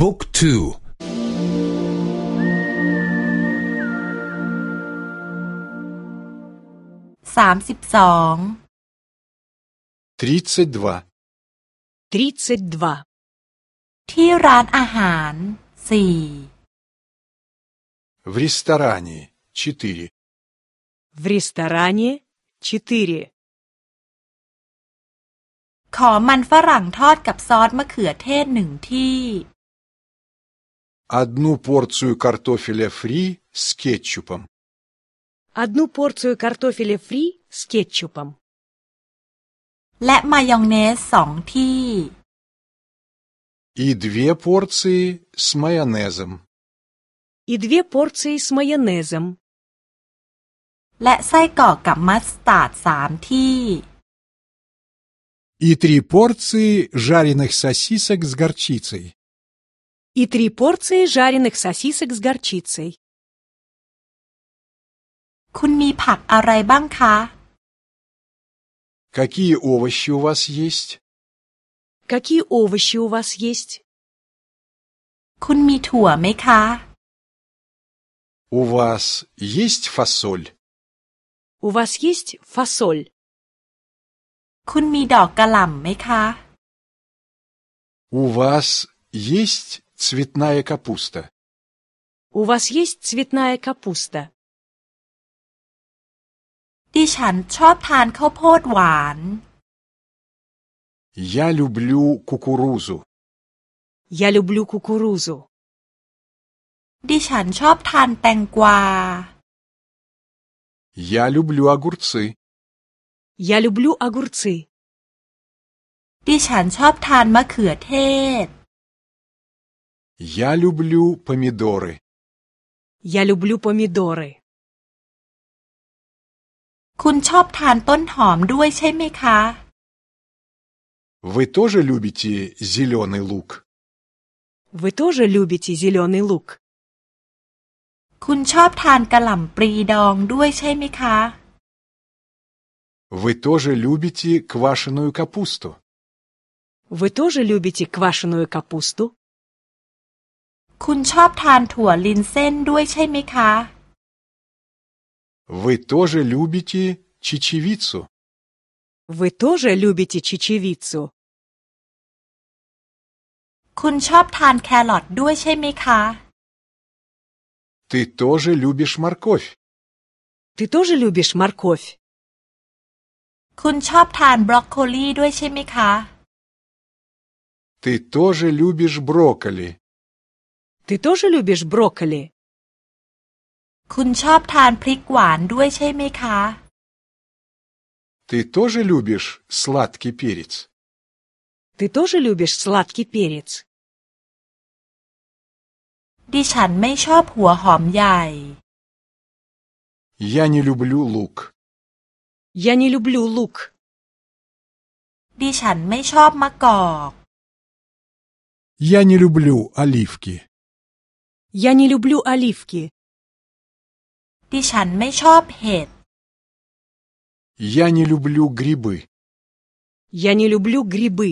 บุ๊กทูสามสิบสอง тридцать два, тридцать два, ที่ร้านอาหารสี่ в ресторане четыре, в ресторане четыре, ขอมันฝรั่งทอดกับซอสมะเขือเทศหนึ่งที่ одну порцию картофеля фри с кетчупом, одну порцию картофеля фри с кетчупом และมายองเนสสองที่ и две порции с майонезом, и две порции с майонезом และไส้กรอกกับมัสตาร์ดสามที่ и три порции жареных сосисок с горчицей. и три порции жареных сосисок с горчицей. คุณมีผักอะไรบ้างคะ Какие овощи у вас есть? Какие овощи у вас есть? คุณมีถั่วไหมคะ У вас есть фасоль? У вас есть фасоль? คุณมีดอกกระหล่ำไหมคะ У вас есть цветная капуста? У вас есть цветная капуста? ดิฉันชอบทานข้าวโพดหวาน Я люблю кукурузу. Я люблю кукурузу. ดิฉันชอบทานแตงกวา Я люблю огурцы. Я люблю огурцы. ดิฉันชอบทานมะเขือเทศ Я люблю помидоры. Я люблю помидоры. คุณชอบทานต้นหอมด้วยใช่ไหมคะ Вы тоже любите зеленый лук? Вы тоже любите зеленый лук? คุณชอบทานกระหล่ำปลีดองด้วยใช่ไหมคะ Вы тоже любите квашеную капусту? Вы тоже любите квашеную капусту? คุณชอบทานถั่วลินเส้นด้วยใช่ไหมคะ Вы тоже любите чечевицу? Вы тоже любите чечевицу? คุณชอบทานแครอทด้วยใช่ไหมคะ Ты тоже любишь морковь? Ты тоже любишь морковь? คุณชอบทานบรอกโคลีด้วยใช่ไหมคะ Ты тоже любишь брокколи? Ты тоже любишь брокколи? คุณชอบทานพริกหวานด้วยใช่ไหมคะ Ты тоже любишь сладкий перец? Ты тоже любишь сладкий перец? ดิฉันไม่ชอบหัวหอมใหญ่ Я не люблю лук. Я не люблю лук. ดิฉันไม่ชอบมะกอก Я не люблю оливки. Я не люблю оливки. ดิฉันไม่ชอบเห็ด Я не люблю грибы. Я не люблю грибы.